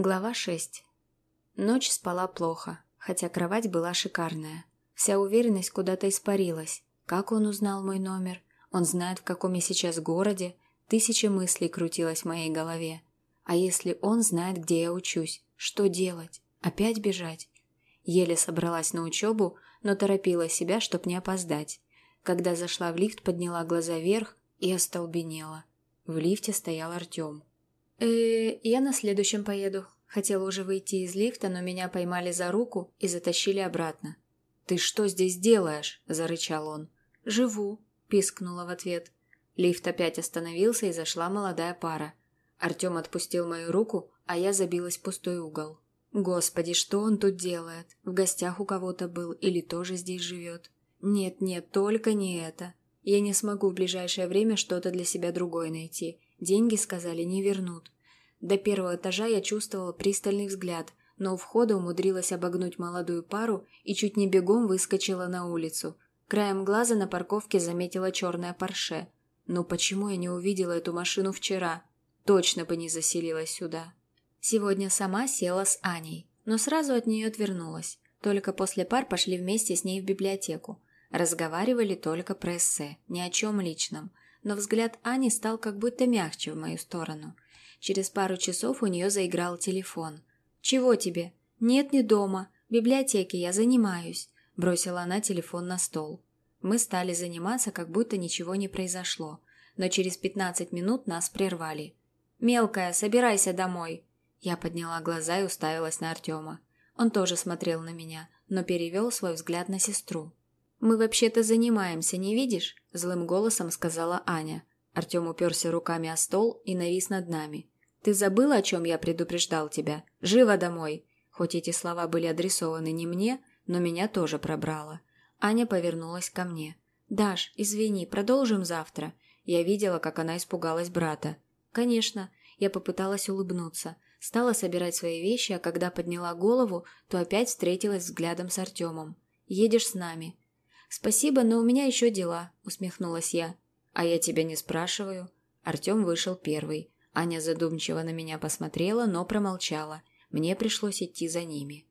Глава 6. Ночь спала плохо, хотя кровать была шикарная. Вся уверенность куда-то испарилась. Как он узнал мой номер? Он знает, в каком я сейчас городе. Тысяча мыслей крутилась в моей голове. А если он знает, где я учусь? Что делать? Опять бежать? Еле собралась на учебу, но торопила себя, чтоб не опоздать. Когда зашла в лифт, подняла глаза вверх и остолбенела. В лифте стоял Артем э я на следующем поеду. Хотела уже выйти из лифта, но меня поймали за руку и затащили обратно. «Ты что здесь делаешь?» – зарычал он. «Живу», – пискнула в ответ. Лифт опять остановился и зашла молодая пара. Артем отпустил мою руку, а я забилась в пустой угол. Господи, что он тут делает? В гостях у кого-то был или тоже здесь живет? Нет-нет, только не это. Я не смогу в ближайшее время что-то для себя другое найти. Деньги, сказали, не вернут. До первого этажа я чувствовала пристальный взгляд, но у входа умудрилась обогнуть молодую пару и чуть не бегом выскочила на улицу. Краем глаза на парковке заметила черное Порше. Но почему я не увидела эту машину вчера? Точно бы не заселилась сюда. Сегодня сама села с Аней, но сразу от нее отвернулась. Только после пар пошли вместе с ней в библиотеку. Разговаривали только про эссе, ни о чем личном – но взгляд Ани стал как будто мягче в мою сторону. Через пару часов у нее заиграл телефон. «Чего тебе?» «Нет, не дома. В библиотеке я занимаюсь», – бросила она телефон на стол. Мы стали заниматься, как будто ничего не произошло, но через пятнадцать минут нас прервали. «Мелкая, собирайся домой!» Я подняла глаза и уставилась на Артема. Он тоже смотрел на меня, но перевел свой взгляд на сестру. «Мы вообще-то занимаемся, не видишь?» – злым голосом сказала Аня. Артем уперся руками о стол и навис над нами. «Ты забыла, о чем я предупреждал тебя? Живо домой!» Хоть эти слова были адресованы не мне, но меня тоже пробрало. Аня повернулась ко мне. «Даш, извини, продолжим завтра». Я видела, как она испугалась брата. «Конечно». Я попыталась улыбнуться. Стала собирать свои вещи, а когда подняла голову, то опять встретилась взглядом с Артемом. «Едешь с нами?» «Спасибо, но у меня еще дела», – усмехнулась я. «А я тебя не спрашиваю». Артем вышел первый. Аня задумчиво на меня посмотрела, но промолчала. Мне пришлось идти за ними.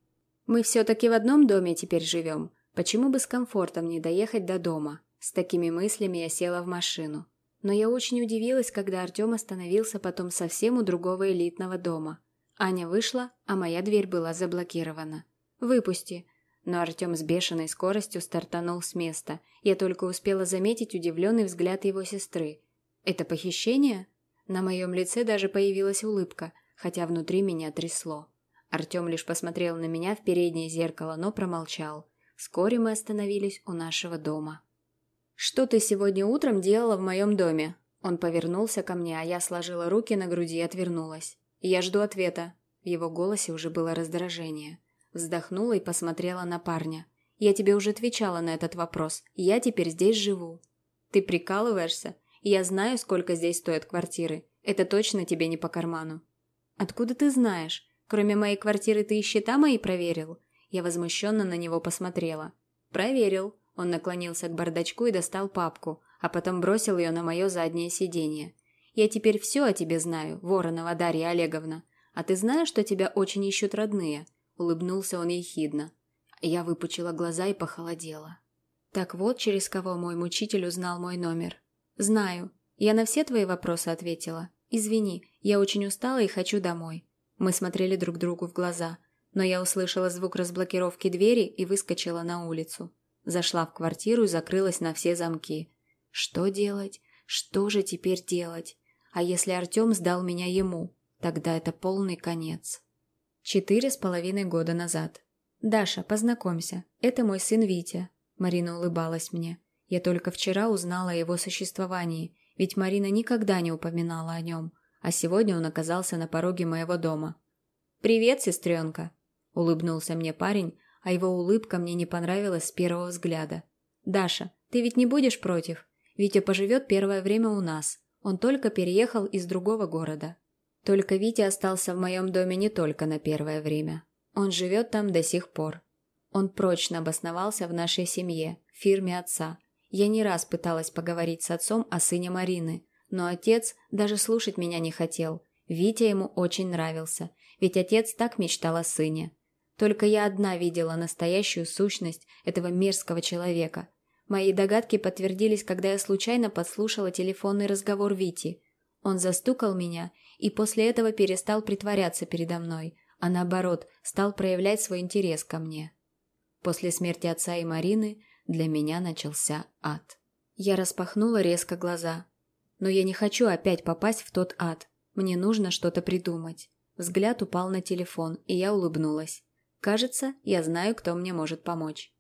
«Мы все-таки в одном доме теперь живем. Почему бы с комфортом не доехать до дома?» С такими мыслями я села в машину. Но я очень удивилась, когда Артем остановился потом совсем у другого элитного дома. Аня вышла, а моя дверь была заблокирована. «Выпусти», но Артем с бешеной скоростью стартанул с места. Я только успела заметить удивленный взгляд его сестры. «Это похищение?» На моем лице даже появилась улыбка, хотя внутри меня трясло. Артем лишь посмотрел на меня в переднее зеркало, но промолчал. Вскоре мы остановились у нашего дома. «Что ты сегодня утром делала в моем доме?» Он повернулся ко мне, а я сложила руки на груди и отвернулась. «Я жду ответа». В его голосе уже было раздражение. Вздохнула и посмотрела на парня. «Я тебе уже отвечала на этот вопрос. Я теперь здесь живу». «Ты прикалываешься? Я знаю, сколько здесь стоят квартиры. Это точно тебе не по карману». «Откуда ты знаешь? Кроме моей квартиры ты и счета мои проверил?» Я возмущенно на него посмотрела. «Проверил». Он наклонился к бардачку и достал папку, а потом бросил ее на мое заднее сиденье. «Я теперь все о тебе знаю, Воронова Дарья Олеговна. А ты знаешь, что тебя очень ищут родные? Улыбнулся он ехидно. Я выпучила глаза и похолодела. Так вот, через кого мой мучитель узнал мой номер. «Знаю. Я на все твои вопросы ответила. Извини, я очень устала и хочу домой». Мы смотрели друг другу в глаза, но я услышала звук разблокировки двери и выскочила на улицу. Зашла в квартиру и закрылась на все замки. Что делать? Что же теперь делать? А если Артем сдал меня ему? Тогда это полный конец. Четыре с половиной года назад. «Даша, познакомься. Это мой сын Витя». Марина улыбалась мне. Я только вчера узнала о его существовании, ведь Марина никогда не упоминала о нем, а сегодня он оказался на пороге моего дома. «Привет, сестренка!» – улыбнулся мне парень, а его улыбка мне не понравилась с первого взгляда. «Даша, ты ведь не будешь против? Витя поживет первое время у нас. Он только переехал из другого города. Только Витя остался в моем доме не только на первое время. Он живет там до сих пор. Он прочно обосновался в нашей семье, в фирме отца. Я не раз пыталась поговорить с отцом о сыне Марины, но отец даже слушать меня не хотел. Витя ему очень нравился, ведь отец так мечтал о сыне. Только я одна видела настоящую сущность этого мерзкого человека. Мои догадки подтвердились, когда я случайно подслушала телефонный разговор Вити. Он застукал меня и после этого перестал притворяться передо мной, а наоборот, стал проявлять свой интерес ко мне. После смерти отца и Марины для меня начался ад. Я распахнула резко глаза. Но я не хочу опять попасть в тот ад. Мне нужно что-то придумать. Взгляд упал на телефон, и я улыбнулась. Кажется, я знаю, кто мне может помочь.